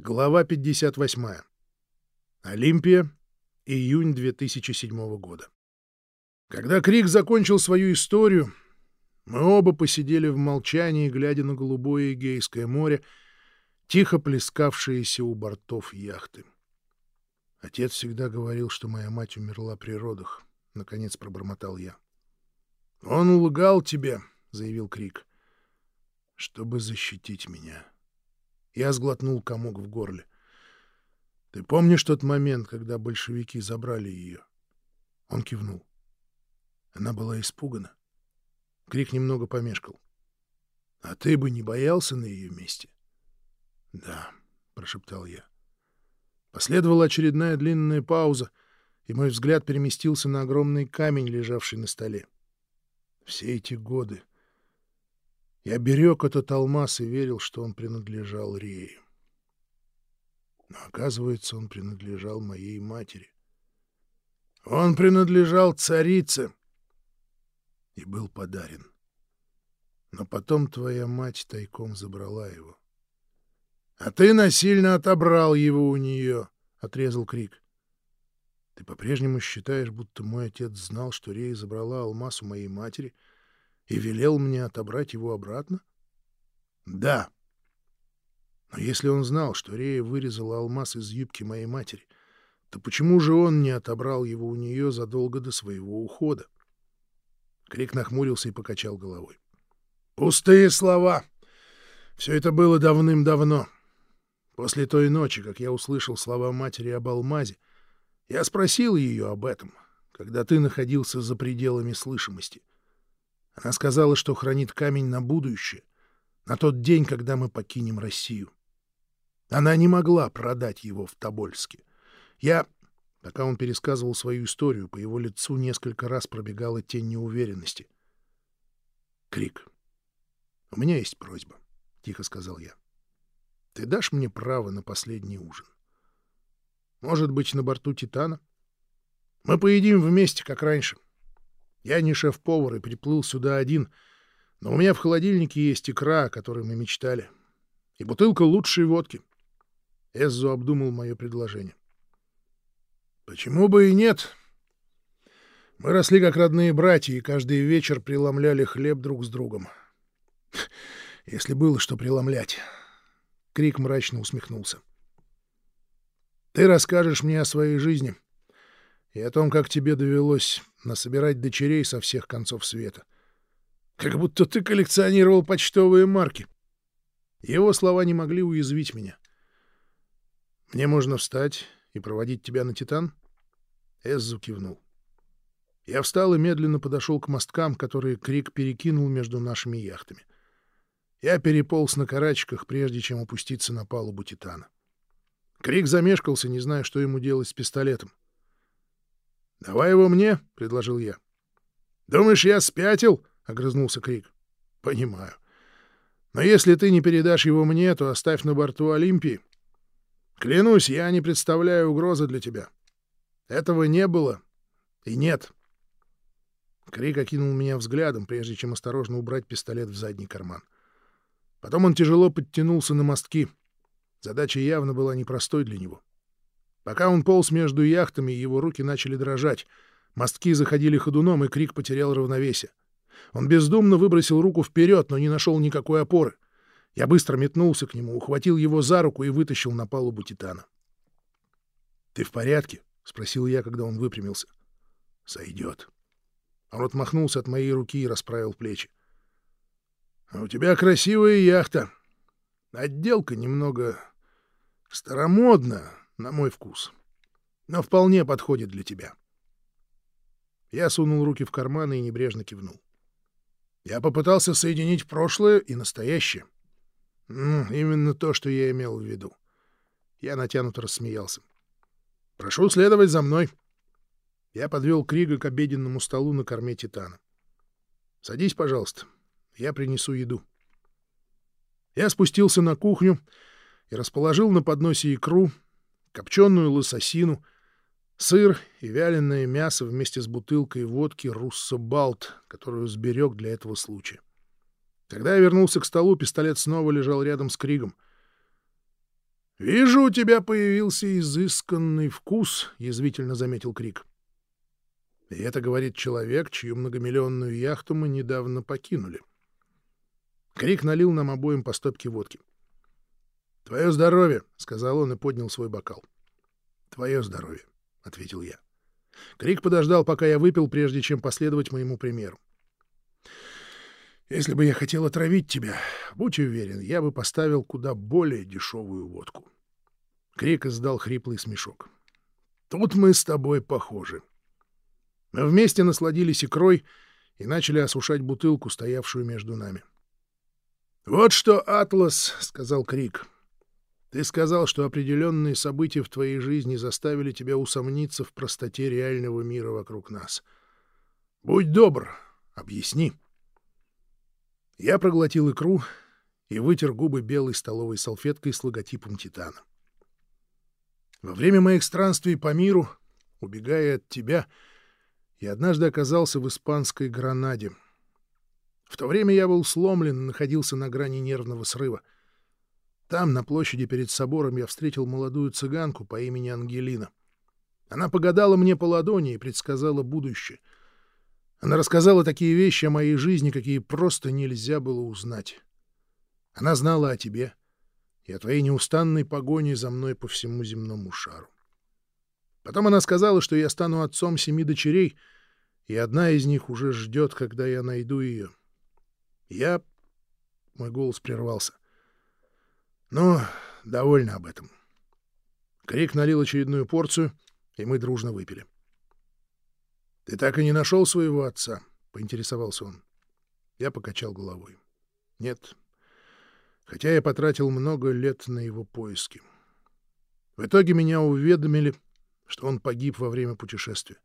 Глава 58. Олимпия. Июнь 2007 года. Когда Крик закончил свою историю, мы оба посидели в молчании, глядя на голубое Эгейское море, тихо плескавшееся у бортов яхты. Отец всегда говорил, что моя мать умерла при родах, — наконец пробормотал я. — Он лгал тебе, — заявил Крик, — чтобы защитить меня. — я сглотнул комок в горле. «Ты помнишь тот момент, когда большевики забрали ее?» Он кивнул. Она была испугана. Крик немного помешкал. «А ты бы не боялся на ее месте?» «Да», — прошептал я. Последовала очередная длинная пауза, и мой взгляд переместился на огромный камень, лежавший на столе. Все эти годы я берег этот алмаз и верил, что он принадлежал Рее. Но, оказывается, он принадлежал моей матери. Он принадлежал царице и был подарен. Но потом твоя мать тайком забрала его. — А ты насильно отобрал его у нее, — отрезал Крик. — Ты по-прежнему считаешь, будто мой отец знал, что Рея забрала алмаз у моей матери — и велел мне отобрать его обратно? Да. Но если он знал, что Рея вырезала алмаз из юбки моей матери, то почему же он не отобрал его у нее задолго до своего ухода? Крик нахмурился и покачал головой. Пустые слова. Все это было давным-давно. После той ночи, как я услышал слова матери об алмазе, я спросил ее об этом, когда ты находился за пределами слышимости. Она сказала, что хранит камень на будущее, на тот день, когда мы покинем Россию. Она не могла продать его в Тобольске. Я... Пока он пересказывал свою историю, по его лицу несколько раз пробегала тень неуверенности. Крик. «У меня есть просьба», — тихо сказал я. «Ты дашь мне право на последний ужин? Может быть, на борту «Титана»? Мы поедим вместе, как раньше. Я не шеф-повар и приплыл сюда один, но у меня в холодильнике есть икра, о которой мы мечтали, и бутылка лучшей водки. Эззо обдумал мое предложение. Почему бы и нет? Мы росли как родные братья и каждый вечер преломляли хлеб друг с другом. Если было что преломлять. Крик мрачно усмехнулся. Ты расскажешь мне о своей жизни — и о том, как тебе довелось насобирать дочерей со всех концов света. Как будто ты коллекционировал почтовые марки. Его слова не могли уязвить меня. «Мне можно встать и проводить тебя на Титан?» Эззу кивнул. Я встал и медленно подошел к мосткам, которые Крик перекинул между нашими яхтами. Я переполз на карачках, прежде чем опуститься на палубу Титана. Крик замешкался, не зная, что ему делать с пистолетом. — Давай его мне, — предложил я. — Думаешь, я спятил? — огрызнулся Крик. — Понимаю. Но если ты не передашь его мне, то оставь на борту Олимпии. Клянусь, я не представляю угрозы для тебя. Этого не было и нет. Крик окинул меня взглядом, прежде чем осторожно убрать пистолет в задний карман. Потом он тяжело подтянулся на мостки. Задача явно была непростой для него. Пока он полз между яхтами, его руки начали дрожать. Мостки заходили ходуном, и Крик потерял равновесие. Он бездумно выбросил руку вперед, но не нашел никакой опоры. Я быстро метнулся к нему, ухватил его за руку и вытащил на палубу Титана. «Ты в порядке?» — спросил я, когда он выпрямился. «Сойдет». Он отмахнулся от моей руки и расправил плечи. «А у тебя красивая яхта. Отделка немного старомодна, на мой вкус. Но вполне подходит для тебя. Я сунул руки в карманы и небрежно кивнул. Я попытался соединить прошлое и настоящее. Именно то, что я имел в виду. Я натянуто рассмеялся. «Прошу следовать за мной». Я подвел Крига к обеденному столу на корме Титана. «Садись, пожалуйста. Я принесу еду». Я спустился на кухню и расположил на подносе икру, копченую лососину, сыр и вяленое мясо вместе с бутылкой водки «Руссо Балт», которую сберег для этого случая. Когда я вернулся к столу, пистолет снова лежал рядом с Кригом. «Вижу, у тебя появился изысканный вкус», — язвительно заметил Крик. И это говорит человек, чью многомиллионную яхту мы недавно покинули. Крик налил нам обоим по стопке водки. «Твое здоровье», — сказал он и поднял свой бокал. «Твое здоровье», — ответил я. Крик подождал, пока я выпил, прежде чем последовать моему примеру. «Если бы я хотел отравить тебя, будь уверен, я бы поставил куда более дешевую водку». Крик издал хриплый смешок. «Тут мы с тобой похожи». Мы вместе насладились икрой и начали осушать бутылку, стоявшую между нами. «Вот что, Атлас», — сказал Крик, — «ты сказал, что определенные события в твоей жизни заставили тебя усомниться в простоте реального мира вокруг нас. Будь добр, объясни». Я проглотил икру и вытер губы белой столовой салфеткой с логотипом «Титана». Во время моих странствий по миру, убегая от тебя, — и однажды оказался в испанской Гранаде. В то время я был сломлен находился на грани нервного срыва. Там, на площади перед собором, я встретил молодую цыганку по имени Ангелина. Она погадала мне по ладони и предсказала будущее. Она рассказала такие вещи о моей жизни, какие просто нельзя было узнать. Она знала о тебе и о твоей неустанной погоне за мной по всему земному шару. Потом она сказала, что я стану отцом семи дочерей, и одна из них уже ждет, когда я найду ее. Я... Мой голос прервался. Но довольно об этом. Крик налил очередную порцию, и мы дружно выпили. — Ты так и не нашел своего отца? — поинтересовался он. Я покачал головой. — Нет. Хотя я потратил много лет на его поиски. В итоге меня уведомили что он погиб во время путешествия.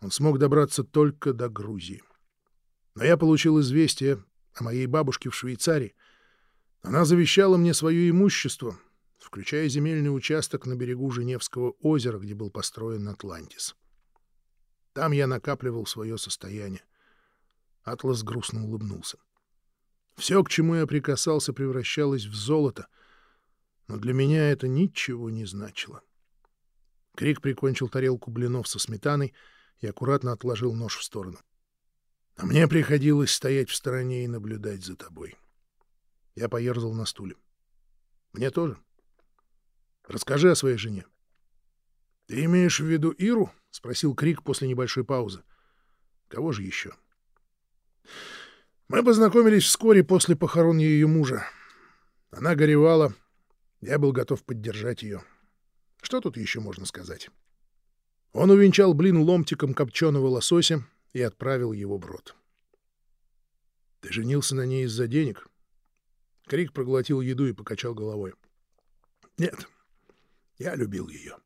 Он смог добраться только до Грузии. Но я получил известие о моей бабушке в Швейцарии. Она завещала мне свое имущество, включая земельный участок на берегу Женевского озера, где был построен Атлантис. Там я накапливал свое состояние. Атлас грустно улыбнулся. Все, к чему я прикасался, превращалось в золото, но для меня это ничего не значило. — Крик прикончил тарелку блинов со сметаной и аккуратно отложил нож в сторону. А мне приходилось стоять в стороне и наблюдать за тобой. Я поерзал на стуле. Мне тоже. Расскажи о своей жене. — Ты имеешь в виду Иру? — спросил Крик после небольшой паузы. — Кого же еще? Мы познакомились вскоре после похорон ее мужа. Она горевала. Я был готов поддержать ее. — что тут еще можно сказать? Он увенчал блин ломтиком копченого лосося и отправил его в рот. — Ты женился на ней из-за денег? Крик проглотил еду и покачал головой. — Нет, я любил ее.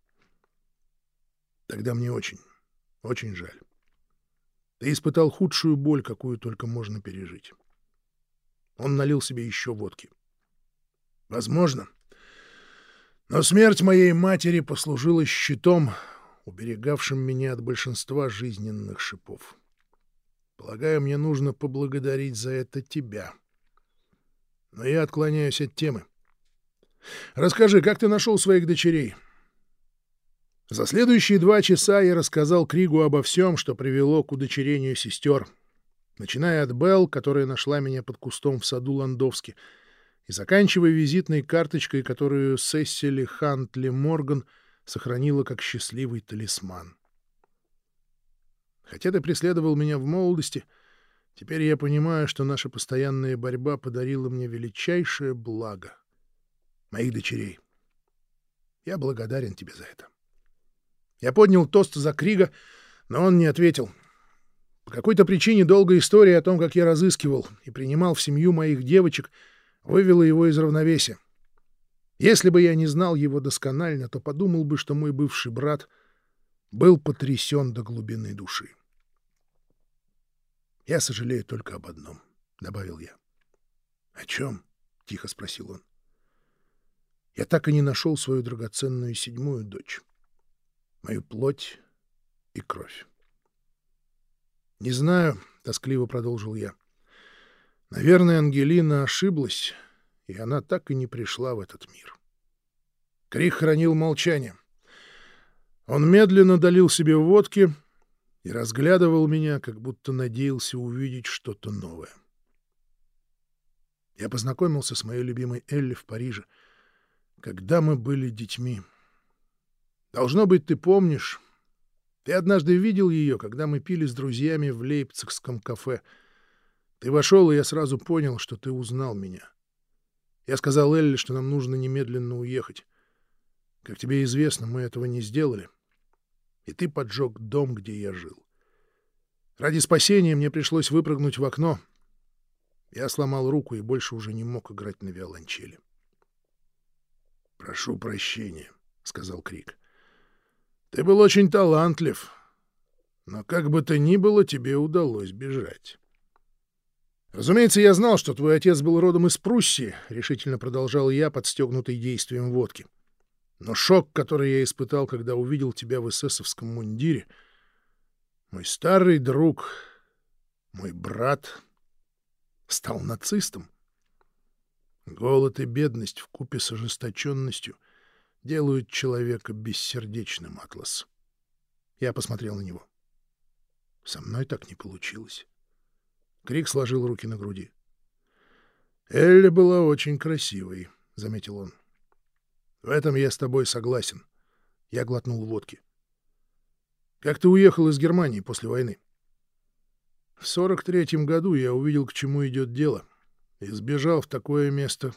Тогда мне очень, очень жаль. Ты испытал худшую боль, какую только можно пережить. Он налил себе еще водки. Возможно, но смерть моей матери послужила щитом, уберегавшим меня от большинства жизненных шипов. Полагаю, мне нужно поблагодарить за это тебя. Но я отклоняюсь от темы. Расскажи, как ты нашел своих дочерей? За следующие два часа я рассказал Кригу обо всем, что привело к удочерению сестер, начиная от Белл, которая нашла меня под кустом в саду Ландовски — и заканчивая визитной карточкой, которую Сесили Хантли Морган сохранила как счастливый талисман. Хотя ты преследовал меня в молодости, теперь я понимаю, что наша постоянная борьба подарила мне величайшее благо — моих дочерей. Я благодарен тебе за это. Я поднял тост за Крига, но он не ответил. По какой-то причине долгая история о том, как я разыскивал и принимал в семью моих девочек — вывело его из равновесия. Если бы я не знал его досконально, то подумал бы, что мой бывший брат был потрясен до глубины души. «Я сожалею только об одном», — добавил я. «О чем?» — тихо спросил он. «Я так и не нашел свою драгоценную седьмую дочь, мою плоть и кровь». «Не знаю», — тоскливо продолжил я. Наверное, Ангелина ошиблась, и она так и не пришла в этот мир. Крик хранил молчание. Он медленно долил себе водки и разглядывал меня, как будто надеялся увидеть что-то новое. Я познакомился с моей любимой Элли в Париже, когда мы были детьми. Должно быть, ты помнишь. Ты однажды видел ее, когда мы пили с друзьями в лейпцигском кафе. Ты вошел, и я сразу понял, что ты узнал меня. Я сказал Элли, что нам нужно немедленно уехать. Как тебе известно, мы этого не сделали. И ты поджег дом, где я жил. Ради спасения мне пришлось выпрыгнуть в окно. Я сломал руку и больше уже не мог играть на виолончели. — Прошу прощения, — сказал Крик. — Ты был очень талантлив, но как бы то ни было, тебе удалось бежать. «Разумеется, я знал, что твой отец был родом из Пруссии», — решительно продолжал я, подстегнутый действием водки. «Но шок, который я испытал, когда увидел тебя в эсэсовском мундире, мой старый друг, мой брат, стал нацистом. Голод и бедность в купе с ожесточенностью делают человека бессердечным, Атлас. Я посмотрел на него. Со мной так не получилось. Крик сложил руки на груди. «Элли была очень красивой», — заметил он. «В этом я с тобой согласен». Я глотнул водки. «Как ты уехал из Германии после войны?» «В сорок третьем году я увидел, к чему идет дело, и сбежал в такое место,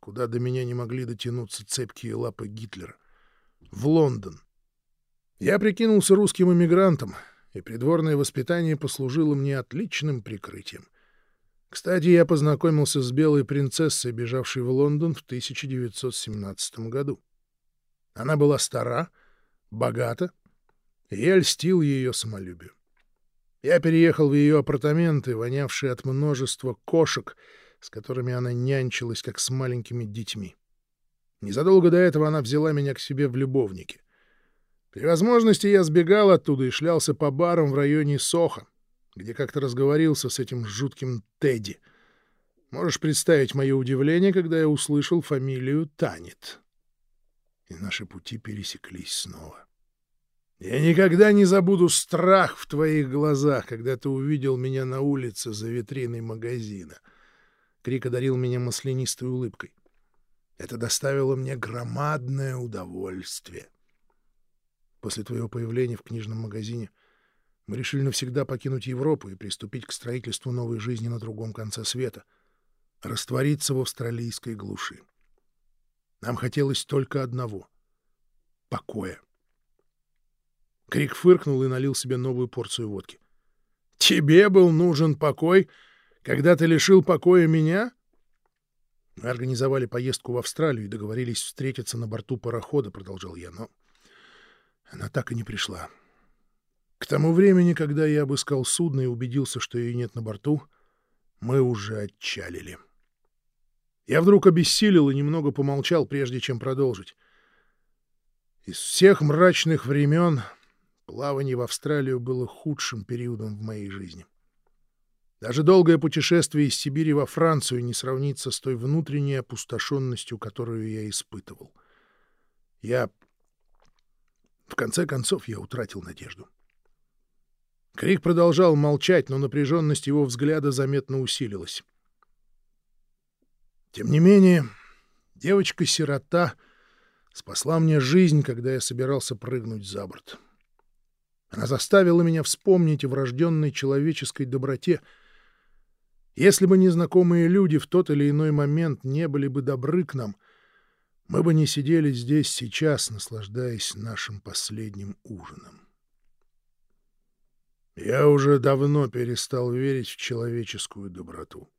куда до меня не могли дотянуться цепкие лапы Гитлера. В Лондон. Я прикинулся русским эмигрантом, и придворное воспитание послужило мне отличным прикрытием. Кстати, я познакомился с белой принцессой, бежавшей в Лондон в 1917 году. Она была стара, богата, и я льстил ее самолюбию. Я переехал в ее апартаменты, вонявшие от множества кошек, с которыми она нянчилась, как с маленькими детьми. Незадолго до этого она взяла меня к себе в любовники. При возможности я сбегал оттуда и шлялся по барам в районе Соха, где как-то разговорился с этим жутким Тедди. Можешь представить мое удивление, когда я услышал фамилию Танет. И наши пути пересеклись снова. Я никогда не забуду страх в твоих глазах, когда ты увидел меня на улице за витриной магазина. Крик одарил меня маслянистой улыбкой. Это доставило мне громадное удовольствие. После твоего появления в книжном магазине мы решили навсегда покинуть Европу и приступить к строительству новой жизни на другом конце света, раствориться в австралийской глуши. Нам хотелось только одного — покоя. Крик фыркнул и налил себе новую порцию водки. «Тебе был нужен покой, когда ты лишил покоя меня?» Мы организовали поездку в Австралию и договорились встретиться на борту парохода, — продолжал я, но она так и не пришла. К тому времени, когда я обыскал судно и убедился, что ее нет на борту, мы уже отчалили. Я вдруг обессилел и немного помолчал, прежде чем продолжить. Из всех мрачных времен плавание в Австралию было худшим периодом в моей жизни. Даже долгое путешествие из Сибири во Францию не сравнится с той внутренней опустошенностью, которую я испытывал. Я в конце концов, я утратил надежду. Крик продолжал молчать, но напряженность его взгляда заметно усилилась. Тем не менее, девочка-сирота спасла мне жизнь, когда я собирался прыгнуть за борт. Она заставила меня вспомнить о врожденной человеческой доброте. Если бы незнакомые люди в тот или иной момент не были бы добры к нам — мы бы не сидели здесь сейчас, наслаждаясь нашим последним ужином. Я уже давно перестал верить в человеческую доброту.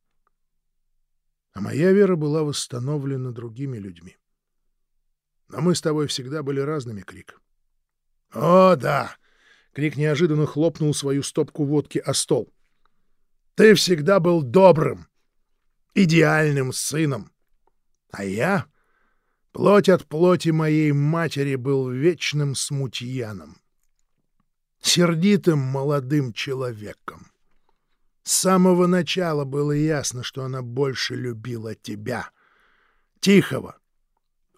А моя вера была восстановлена другими людьми. Но мы с тобой всегда были разными, Крик. — О, да! — Крик неожиданно хлопнул свою стопку водки о стол. — Ты всегда был добрым, идеальным сыном. А я Плоть от плоти моей матери был вечным смутьяном, сердитым молодым человеком. С самого начала было ясно, что она больше любила тебя, тихого,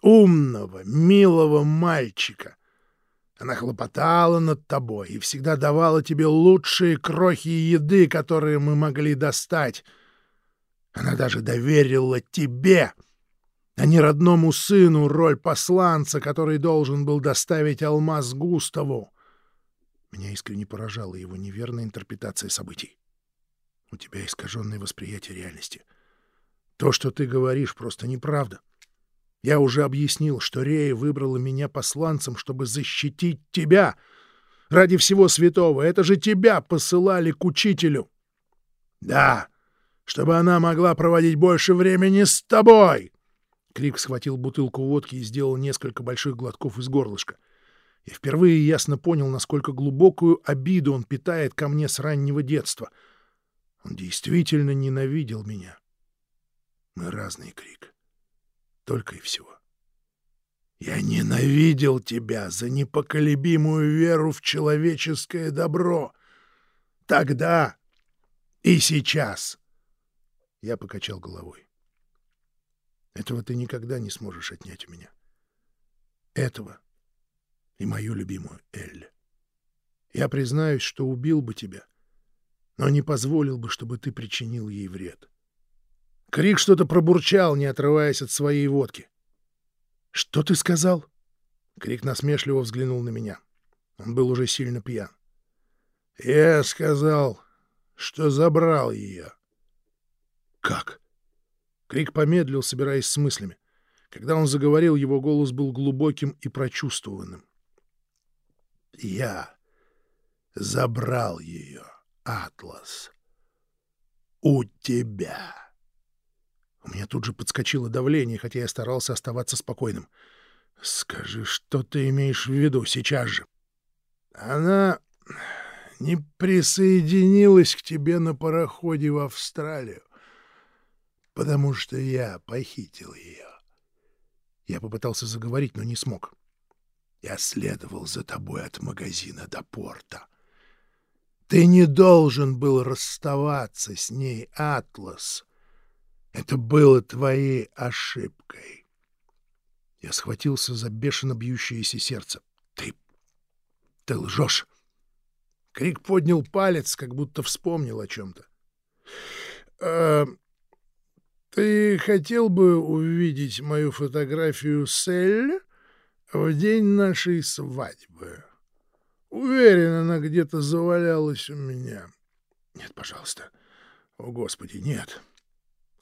умного, милого мальчика. Она хлопотала над тобой и всегда давала тебе лучшие крохи еды, которые мы могли достать. Она даже доверила тебе, а не родному сыну, роль посланца, который должен был доставить алмаз Густаву. Меня искренне поражала его неверная интерпретация событий. У тебя искаженное восприятие реальности. То, что ты говоришь, просто неправда. Я уже объяснил, что Рея выбрала меня посланцем, чтобы защитить тебя. Ради всего святого, это же тебя посылали к учителю. Да, чтобы она могла проводить больше времени с тобой. Крик схватил бутылку водки и сделал несколько больших глотков из горлышка. Я впервые ясно понял, насколько глубокую обиду он питает ко мне с раннего детства. Он действительно ненавидел меня. Мы разные, Крик. Только и всего. Я ненавидел тебя за непоколебимую веру в человеческое добро. Тогда и сейчас. Я покачал головой. Этого ты никогда не сможешь отнять у меня. Этого и мою любимую Элли. Я признаюсь, что убил бы тебя, но не позволил бы, чтобы ты причинил ей вред. Крик что-то пробурчал, не отрываясь от своей водки. «Что ты сказал?» Крик насмешливо взглянул на меня. Он был уже сильно пьян. «Я сказал, что забрал ее». «Как?» Крик помедлил, собираясь с мыслями. Когда он заговорил, его голос был глубоким и прочувствованным. «Я забрал ее, Атлас, у тебя». У меня тут же подскочило давление, хотя я старался оставаться спокойным. «Скажи, что ты имеешь в виду сейчас же?» «Она не присоединилась к тебе на пароходе в Австралию, потому что я похитил ее». Я попытался заговорить, но не смог. «Я следовал за тобой от магазина до порта». Ты не должен был расставаться с ней, Атлас. Это было твоей ошибкой. Я схватился за бешено бьющееся сердце. Ты... ты лжешь. Крик поднял палец, как будто вспомнил о чем-то. «Э, «Ты хотел бы увидеть мою фотографию с Эль в день нашей свадьбы? Уверен, она где-то завалялась у меня». «Нет, пожалуйста. О, Господи, нет».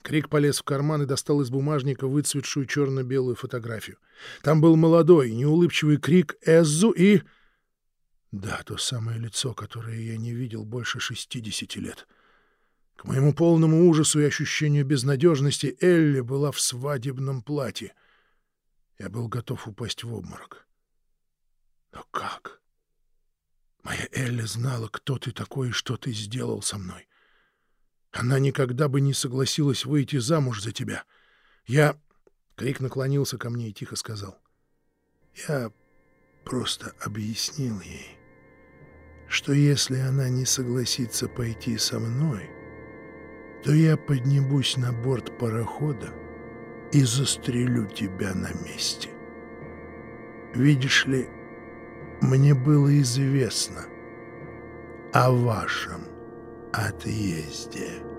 Крик полез в карман и достал из бумажника выцветшую черно-белую фотографию. Там был молодой, неулыбчивый крик Эззу и... Да, то самое лицо, которое я не видел больше шестидесяти лет. К моему полному ужасу и ощущению безнадежности Элли была в свадебном платье. Я был готов упасть в обморок. Но как? Моя Элли знала, кто ты такой и что ты сделал со мной. Она никогда бы не согласилась выйти замуж за тебя. Я...» Крик наклонился ко мне и тихо сказал. «Я просто объяснил ей, что если она не согласится пойти со мной, то я поднимусь на борт парохода и застрелю тебя на месте. Видишь ли, мне было известно о вашем отъезде».